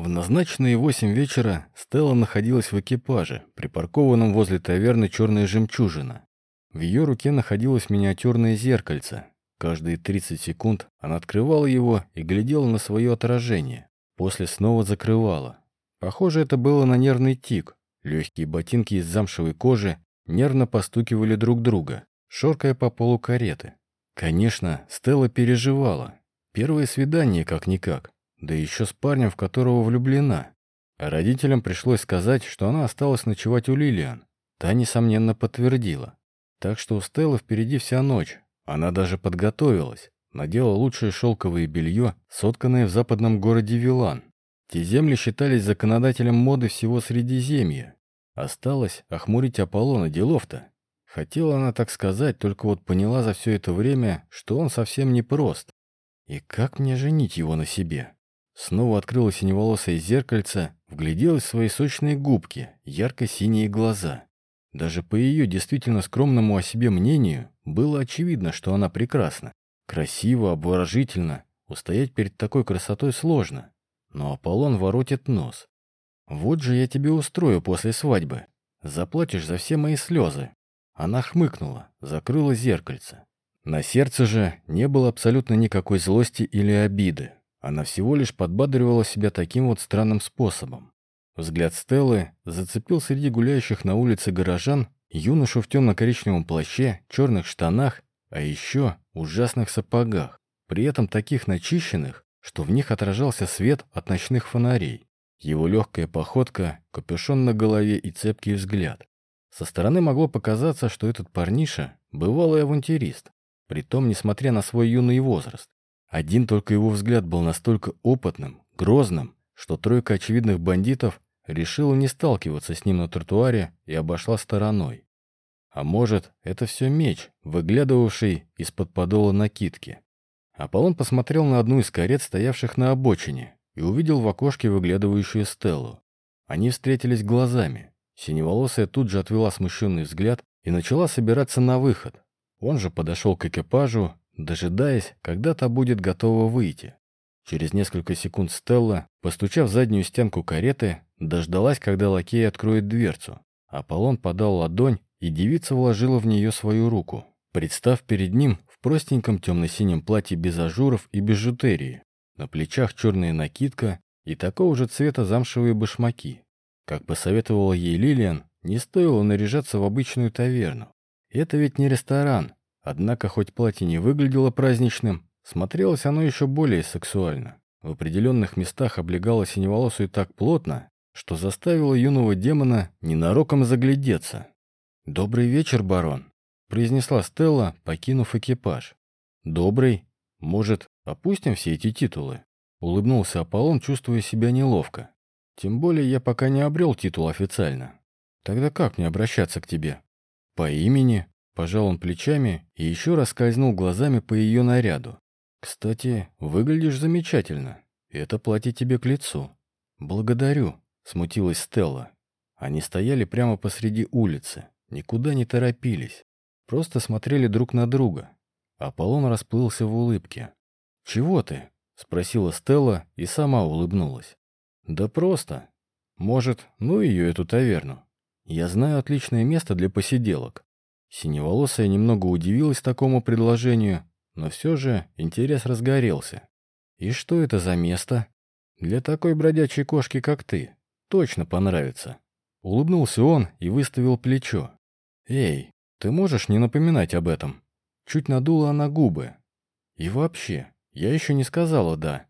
В назначенные восемь вечера Стелла находилась в экипаже, припаркованном возле таверны «Черная жемчужина». В ее руке находилось миниатюрное зеркальце. Каждые 30 секунд она открывала его и глядела на свое отражение. После снова закрывала. Похоже, это было на нервный тик. Легкие ботинки из замшевой кожи нервно постукивали друг друга, шоркая по полу кареты. Конечно, Стелла переживала. Первое свидание как-никак да еще с парнем, в которого влюблена. Родителям пришлось сказать, что она осталась ночевать у Лилиан. Та, несомненно, подтвердила. Так что у Стеллы впереди вся ночь. Она даже подготовилась. Надела лучшее шелковое белье, сотканное в западном городе Вилан. Те земли считались законодателем моды всего Средиземья. Осталось охмурить Аполлона делов-то. Хотела она так сказать, только вот поняла за все это время, что он совсем не прост. И как мне женить его на себе? Снова открыла синеволосое зеркальце, вгляделась в свои сочные губки, ярко-синие глаза. Даже по ее действительно скромному о себе мнению было очевидно, что она прекрасна. Красиво, обворожительно. Устоять перед такой красотой сложно. Но Аполлон воротит нос. «Вот же я тебе устрою после свадьбы. Заплатишь за все мои слезы». Она хмыкнула, закрыла зеркальце. На сердце же не было абсолютно никакой злости или обиды. Она всего лишь подбадривала себя таким вот странным способом. Взгляд Стеллы зацепил среди гуляющих на улице горожан юношу в темно-коричневом плаще, черных штанах, а еще ужасных сапогах, при этом таких начищенных, что в них отражался свет от ночных фонарей. Его легкая походка, капюшон на голове и цепкий взгляд. Со стороны могло показаться, что этот парниша – бывалый авантюрист, притом несмотря на свой юный возраст. Один только его взгляд был настолько опытным, грозным, что тройка очевидных бандитов решила не сталкиваться с ним на тротуаре и обошла стороной. А может, это все меч, выглядывавший из-под подола накидки. Аполлон посмотрел на одну из карет, стоявших на обочине, и увидел в окошке выглядывающую Стеллу. Они встретились глазами. Синеволосая тут же отвела смущенный взгляд и начала собираться на выход. Он же подошел к экипажу дожидаясь, когда та будет готова выйти. Через несколько секунд Стелла, постучав в заднюю стенку кареты, дождалась, когда лакей откроет дверцу. Аполлон подал ладонь, и девица вложила в нее свою руку, представ перед ним в простеньком темно-синем платье без ажуров и бижутерии. На плечах черная накидка и такого же цвета замшевые башмаки. Как посоветовала ей Лилиан, не стоило наряжаться в обычную таверну. Это ведь не ресторан, Однако, хоть платье не выглядело праздничным, смотрелось оно еще более сексуально. В определенных местах облегало синеволосую так плотно, что заставило юного демона ненароком заглядеться. «Добрый вечер, барон», — произнесла Стелла, покинув экипаж. «Добрый. Может, опустим все эти титулы?» Улыбнулся Аполлон, чувствуя себя неловко. «Тем более я пока не обрел титул официально. Тогда как мне обращаться к тебе? По имени? Пожал он плечами и еще раз скользнул глазами по ее наряду. «Кстати, выглядишь замечательно. Это платье тебе к лицу». «Благодарю», — смутилась Стелла. Они стояли прямо посреди улицы, никуда не торопились, просто смотрели друг на друга. Аполлон расплылся в улыбке. «Чего ты?» — спросила Стелла и сама улыбнулась. «Да просто. Может, ну ее эту таверну. Я знаю отличное место для посиделок. Синеволосая немного удивилась такому предложению, но все же интерес разгорелся. «И что это за место?» «Для такой бродячей кошки, как ты. Точно понравится». Улыбнулся он и выставил плечо. «Эй, ты можешь не напоминать об этом?» Чуть надула она губы. «И вообще, я еще не сказала «да».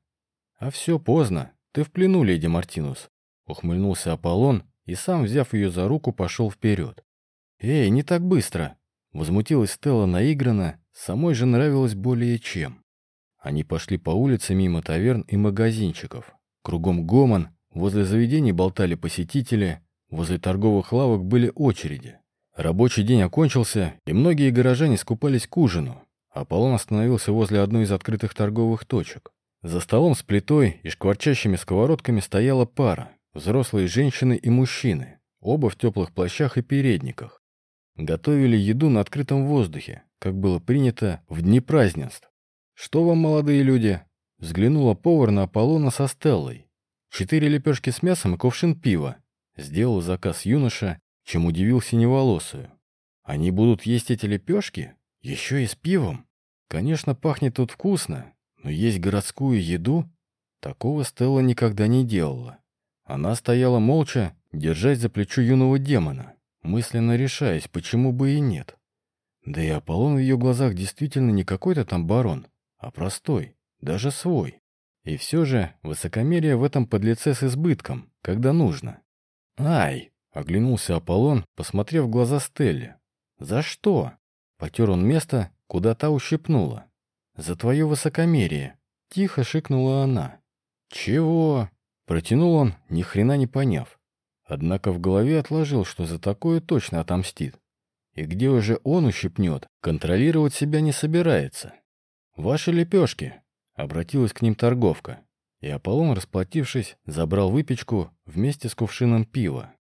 «А все поздно. Ты в плену, леди Мартинус». Ухмыльнулся Аполлон и сам, взяв ее за руку, пошел вперед. «Эй, не так быстро!» Возмутилась Стелла наигранно, самой же нравилось более чем. Они пошли по улице мимо таверн и магазинчиков. Кругом гомон, возле заведений болтали посетители, возле торговых лавок были очереди. Рабочий день окончился, и многие горожане скупались к ужину. Аполлон остановился возле одной из открытых торговых точек. За столом с плитой и шкварчащими сковородками стояла пара, взрослые женщины и мужчины, оба в теплых плащах и передниках. Готовили еду на открытом воздухе, как было принято в дни празднеств. «Что вам, молодые люди?» Взглянула повар на Аполлона со Стеллой. четыре лепешки с мясом и кувшин пива. Сделал заказ юноша, чем удивил синеволосую. Они будут есть эти лепешки? Еще и с пивом? Конечно, пахнет тут вкусно, но есть городскую еду? Такого Стелла никогда не делала. Она стояла молча, держась за плечо юного демона, мысленно решаясь, почему бы и нет. Да и Аполлон в ее глазах действительно не какой-то там барон, а простой, даже свой. И все же высокомерие в этом подлеце с избытком, когда нужно. «Ай!» — оглянулся Аполлон, посмотрев в глаза Стелле. «За что?» — потер он место, куда та ущипнула. «За твое высокомерие!» — тихо шикнула она. «Чего?» — протянул он, ни хрена не поняв. Однако в голове отложил, что за такое точно отомстит. И где уже он ущипнет, контролировать себя не собирается. «Ваши лепешки!» — обратилась к ним торговка. И Аполлон, расплатившись, забрал выпечку вместе с кувшином пива.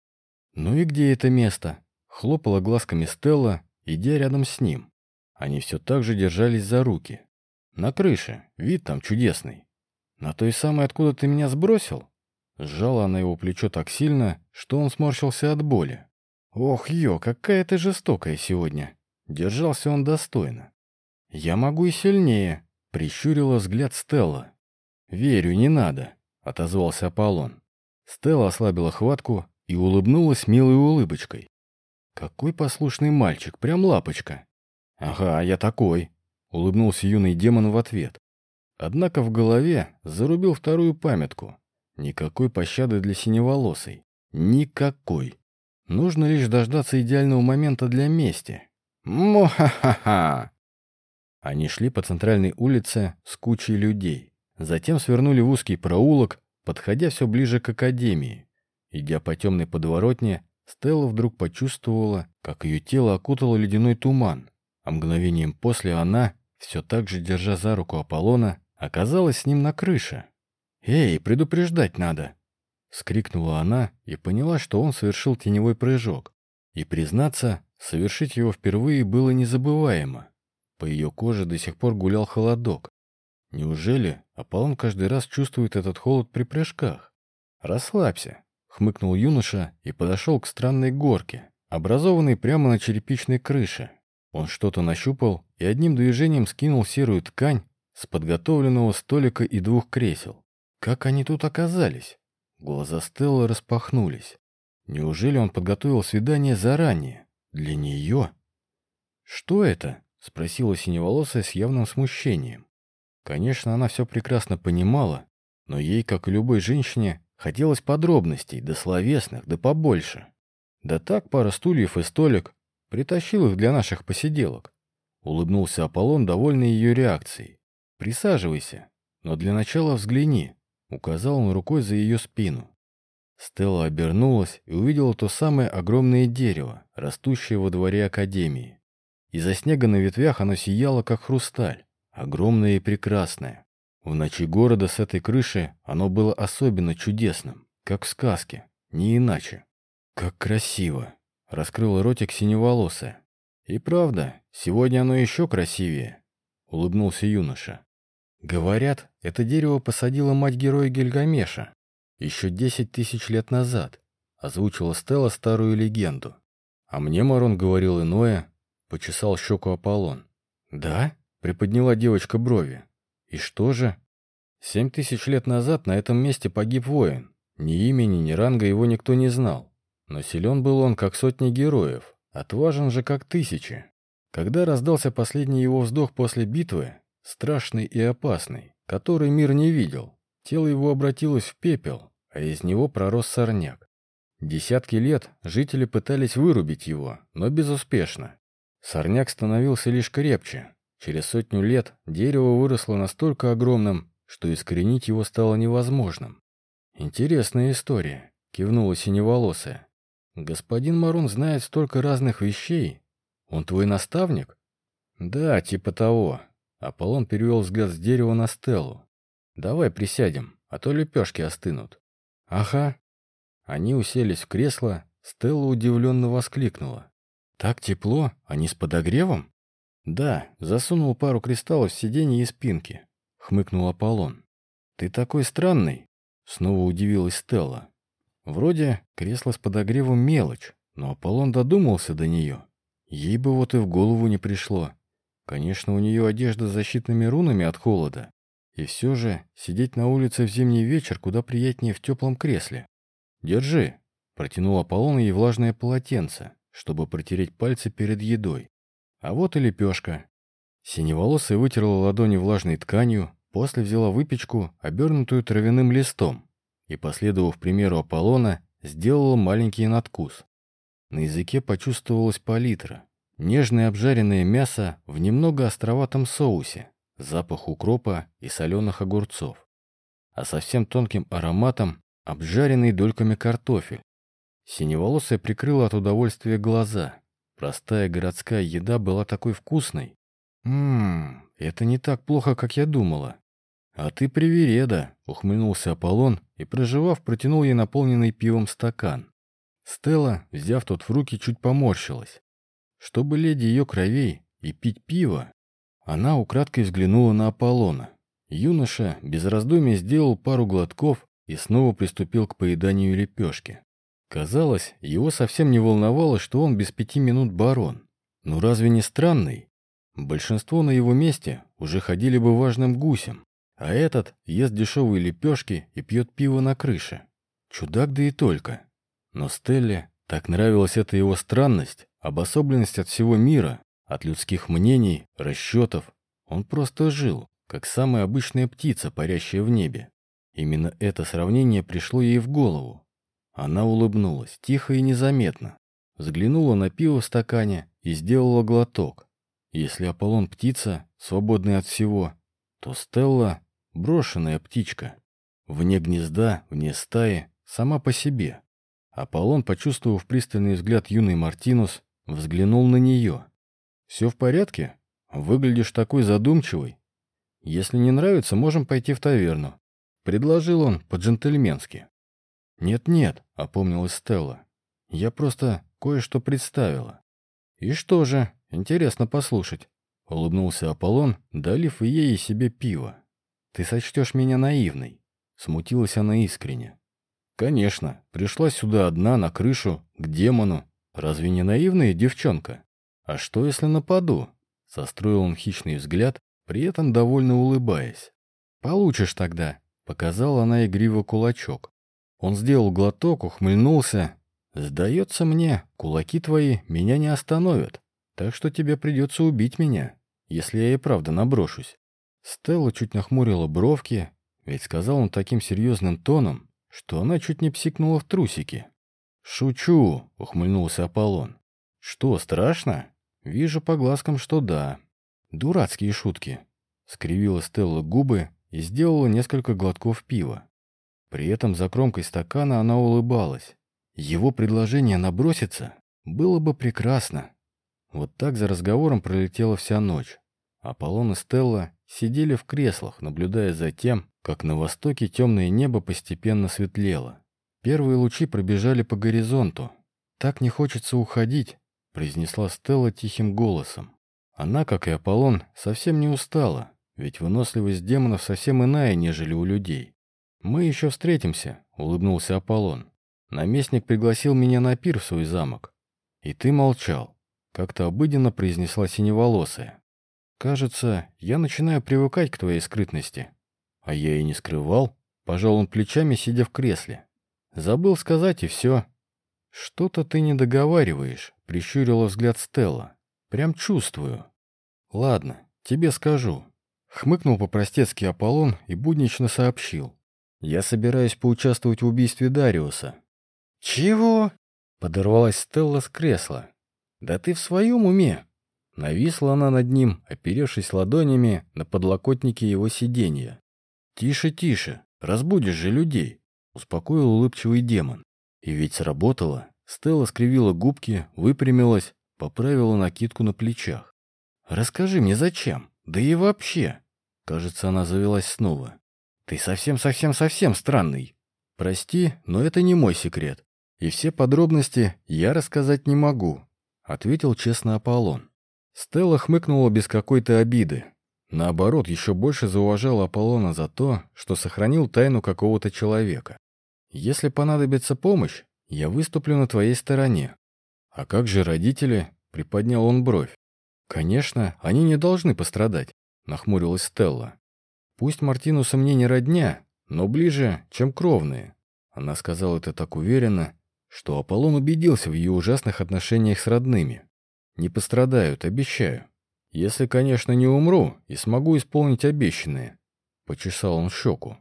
«Ну и где это место?» — хлопала глазками Стелла, идя рядом с ним. Они все так же держались за руки. «На крыше. Вид там чудесный. На той самой, откуда ты меня сбросил?» Сжала она его плечо так сильно, что он сморщился от боли. «Ох, ё, какая ты жестокая сегодня!» Держался он достойно. «Я могу и сильнее», — прищурила взгляд Стелла. «Верю, не надо», — отозвался Аполлон. Стелла ослабила хватку и улыбнулась милой улыбочкой. «Какой послушный мальчик, прям лапочка!» «Ага, я такой», — улыбнулся юный демон в ответ. Однако в голове зарубил вторую памятку. Никакой пощады для синеволосой. Никакой. Нужно лишь дождаться идеального момента для мести. Мо-ха-ха-ха! Они шли по центральной улице с кучей людей. Затем свернули в узкий проулок, подходя все ближе к академии. Идя по темной подворотне, Стелла вдруг почувствовала, как ее тело окутало ледяной туман а мгновением после она, все так же держа за руку Аполлона, оказалась с ним на крыше. «Эй, предупреждать надо!» Скрикнула она и поняла, что он совершил теневой прыжок. И, признаться, совершить его впервые было незабываемо. По ее коже до сих пор гулял холодок. Неужели Аполлон каждый раз чувствует этот холод при прыжках? «Расслабься», — хмыкнул юноша и подошел к странной горке, образованной прямо на черепичной крыше. Он что-то нащупал и одним движением скинул серую ткань с подготовленного столика и двух кресел. Как они тут оказались? Глаза Стеллы распахнулись. Неужели он подготовил свидание заранее? Для нее? «Что это?» — спросила синеволосая с явным смущением. Конечно, она все прекрасно понимала, но ей, как и любой женщине, хотелось подробностей, да словесных, да побольше. Да так, пара стульев и столик, Притащил их для наших посиделок. Улыбнулся Аполлон, довольный ее реакцией. «Присаживайся, но для начала взгляни», — указал он рукой за ее спину. Стелла обернулась и увидела то самое огромное дерево, растущее во дворе Академии. Из-за снега на ветвях оно сияло, как хрусталь, огромное и прекрасное. В ночи города с этой крыши оно было особенно чудесным, как в сказке, не иначе. «Как красиво!» Раскрыл ротик синеволосая. «И правда, сегодня оно еще красивее», — улыбнулся юноша. «Говорят, это дерево посадила мать героя Гильгамеша еще десять тысяч лет назад», — озвучила Стелла старую легенду. «А мне Марон говорил иное», — почесал щеку Аполлон. «Да?» — приподняла девочка брови. «И что же?» «Семь тысяч лет назад на этом месте погиб воин. Ни имени, ни ранга его никто не знал. Но силен был он, как сотни героев, отважен же, как тысячи. Когда раздался последний его вздох после битвы, страшный и опасный, который мир не видел, тело его обратилось в пепел, а из него пророс сорняк. Десятки лет жители пытались вырубить его, но безуспешно. Сорняк становился лишь крепче. Через сотню лет дерево выросло настолько огромным, что искоренить его стало невозможным. «Интересная история», — кивнула синеволосая. «Господин Марун знает столько разных вещей. Он твой наставник?» «Да, типа того». Аполлон перевел взгляд с дерева на Стеллу. «Давай присядем, а то лепешки остынут». «Ага». Они уселись в кресло, Стелла удивленно воскликнула. «Так тепло, а не с подогревом?» «Да, засунул пару кристаллов в сиденье и спинки», — хмыкнул Аполлон. «Ты такой странный». Снова удивилась Стелла. Вроде кресло с подогревом мелочь, но Аполлон додумался до нее. Ей бы вот и в голову не пришло. Конечно, у нее одежда с защитными рунами от холода. И все же сидеть на улице в зимний вечер куда приятнее в теплом кресле. «Держи», — протянул Аполлон ей влажное полотенце, чтобы протереть пальцы перед едой. А вот и лепешка. Синеволосая вытерла ладони влажной тканью, после взяла выпечку, обернутую травяным листом, и, последовав примеру Аполлона, сделала маленький надкус. На языке почувствовалась палитра. Нежное обжаренное мясо в немного островатом соусе, запах укропа и соленых огурцов. А совсем тонким ароматом обжаренный дольками картофель. Синеволосая прикрыла от удовольствия глаза. Простая городская еда была такой вкусной. Ммм, это не так плохо, как я думала. А ты привереда, ухмыльнулся Аполлон и, проживав, протянул ей наполненный пивом стакан. Стелла, взяв тот в руки, чуть поморщилась. Чтобы леди ее кровей и пить пиво, она украдкой взглянула на Аполлона. Юноша без раздумий сделал пару глотков и снова приступил к поеданию лепешки. Казалось, его совсем не волновало, что он без пяти минут барон. Ну разве не странный? Большинство на его месте уже ходили бы важным гусем, а этот ест дешевые лепешки и пьет пиво на крыше. Чудак да и только. Но Стелле так нравилась эта его странность, обособленность от всего мира, от людских мнений, расчетов. Он просто жил, как самая обычная птица, парящая в небе. Именно это сравнение пришло ей в голову. Она улыбнулась, тихо и незаметно. Взглянула на пиво в стакане и сделала глоток. Если Аполлон птица, свободная от всего, то Стелла — брошенная птичка. Вне гнезда, вне стаи, сама по себе. Аполлон, почувствовав пристальный взгляд юный Мартинус, взглянул на нее. «Все в порядке? Выглядишь такой задумчивый. Если не нравится, можем пойти в таверну. Предложил он по-джентльменски. «Нет-нет», — опомнилась Стелла. «Я просто кое-что представила». «И что же? Интересно послушать», — улыбнулся Аполлон, долив ей и себе пиво. «Ты сочтешь меня наивной», — смутилась она искренне. «Конечно, пришла сюда одна, на крышу, к демону. Разве не наивная девчонка? А что, если нападу?» Состроил он хищный взгляд, при этом довольно улыбаясь. «Получишь тогда», Показала она игриво кулачок. Он сделал глоток, ухмыльнулся. «Сдается мне, кулаки твои меня не остановят, так что тебе придется убить меня, если я и правда наброшусь». Стелла чуть нахмурила бровки, ведь сказал он таким серьезным тоном, что она чуть не псикнула в трусики. «Шучу», — ухмыльнулся Аполлон. «Что, страшно?» «Вижу по глазкам, что да». «Дурацкие шутки», — скривила Стелла губы и сделала несколько глотков пива. При этом за кромкой стакана она улыбалась. Его предложение наброситься было бы прекрасно. Вот так за разговором пролетела вся ночь. Аполлон и Стелла сидели в креслах, наблюдая за тем, как на востоке темное небо постепенно светлело. Первые лучи пробежали по горизонту. «Так не хочется уходить», — произнесла Стелла тихим голосом. Она, как и Аполлон, совсем не устала, ведь выносливость демонов совсем иная, нежели у людей. «Мы еще встретимся», — улыбнулся Аполлон. «Наместник пригласил меня на пир в свой замок. И ты молчал», — как-то обыденно произнесла синеволосая. «Кажется, я начинаю привыкать к твоей скрытности». «А я и не скрывал», — пожал он плечами, сидя в кресле. «Забыл сказать, и все». «Что-то ты не договариваешь», — прищурила взгляд Стелла. «Прям чувствую». «Ладно, тебе скажу. Хмыкнул по-простецки Аполлон и буднично сообщил. «Я собираюсь поучаствовать в убийстве Дариуса». «Чего?» — подорвалась Стелла с кресла. «Да ты в своем уме?» Нависла она над ним, оперевшись ладонями на подлокотнике его сиденья. «Тише, тише, разбудишь же людей», — успокоил улыбчивый демон. И ведь сработало. Стелла скривила губки, выпрямилась, поправила накидку на плечах. «Расскажи мне, зачем?» Да и вообще, кажется, она завелась снова. Ты совсем-совсем-совсем странный. Прости, но это не мой секрет. И все подробности я рассказать не могу, ответил честно Аполлон. Стелла хмыкнула без какой-то обиды. Наоборот, еще больше зауважал Аполлона за то, что сохранил тайну какого-то человека. Если понадобится помощь, я выступлю на твоей стороне. А как же родители? Приподнял он бровь. Конечно, они не должны пострадать, нахмурилась Стелла. Пусть Мартинуса мне не родня, но ближе, чем кровные. Она сказала это так уверенно, что Аполлон убедился в ее ужасных отношениях с родными. Не пострадают, обещаю. Если, конечно, не умру и смогу исполнить обещанное. Почесал он щеку.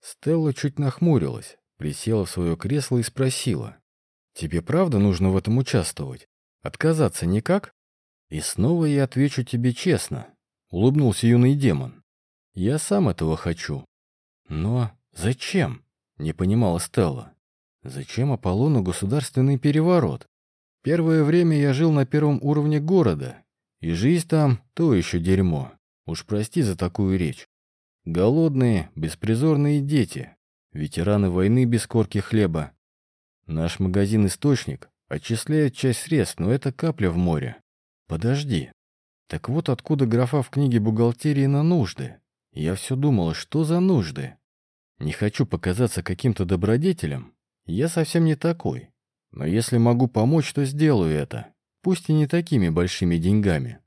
Стелла чуть нахмурилась, присела в свое кресло и спросила. «Тебе правда нужно в этом участвовать? Отказаться никак?» «И снова я отвечу тебе честно», — улыбнулся юный демон. «Я сам этого хочу». «Но зачем?» — не понимала Стелла. «Зачем Аполлону государственный переворот? Первое время я жил на первом уровне города, и жизнь там то еще дерьмо. Уж прости за такую речь. Голодные, беспризорные дети, ветераны войны без корки хлеба. Наш магазин «Источник» отчисляет часть средств, но это капля в море. Подожди. Так вот откуда графа в книге бухгалтерии на нужды. Я все думала, что за нужды. Не хочу показаться каким-то добродетелем. Я совсем не такой. Но если могу помочь, то сделаю это пусть и не такими большими деньгами.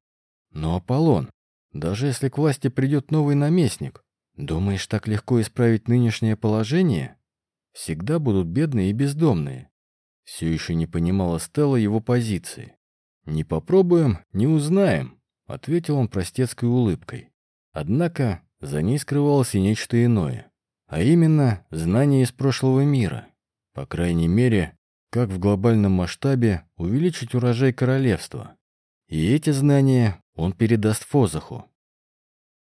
Но, Аполлон, даже если к власти придет новый наместник, думаешь, так легко исправить нынешнее положение? Всегда будут бедные и бездомные. Все еще не понимала Стелла его позиции. «Не попробуем, не узнаем», — ответил он простецкой улыбкой. Однако за ней скрывалось и нечто иное, а именно знание из прошлого мира. По крайней мере, как в глобальном масштабе увеличить урожай королевства. И эти знания он передаст Фозаху.